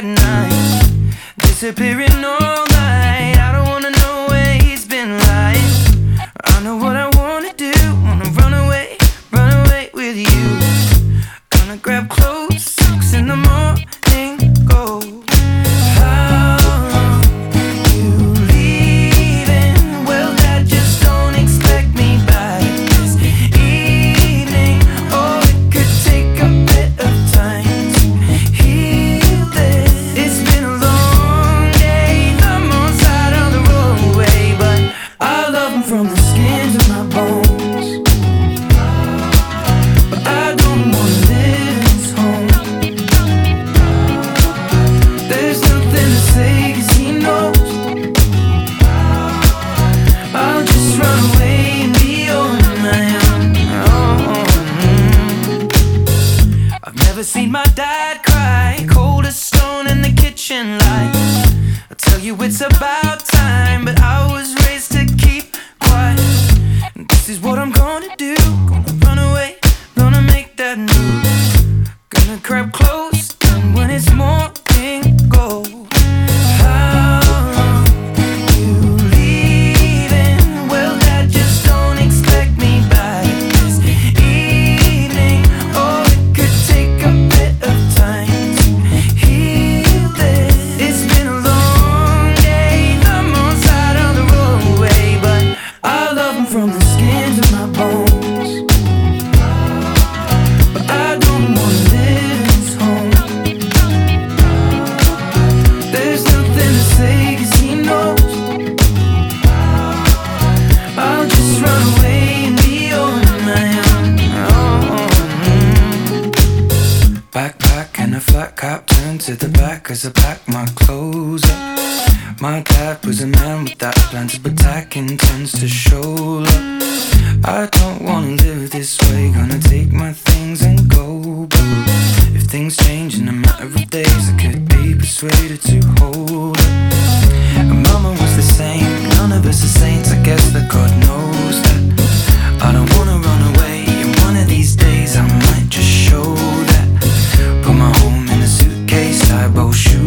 at night, disappearing all night. Dad cry, cold as stone in the kitchen light. I tell you it's about time, but I was raised to keep quiet. And this is what I'm gonna do. Gonna run away, gonna make that move. Gonna grab close, from the skins of my bones. But I don't wanna live in his home. There's nothing to say 'cause he knows I'll just run away and be on my own. Backpack and a flat cap turned to the back as I pack my. My dad was a man without plans, but that intends to show love. I don't wanna live this way, gonna take my things and go. But if things change in a matter of days, I could be persuaded to hold it. And mama was the same, none of us are saints, I guess that God knows that. I don't wanna run away, and one of these days I might just show that. Put my home in a suitcase, tie bow shoot.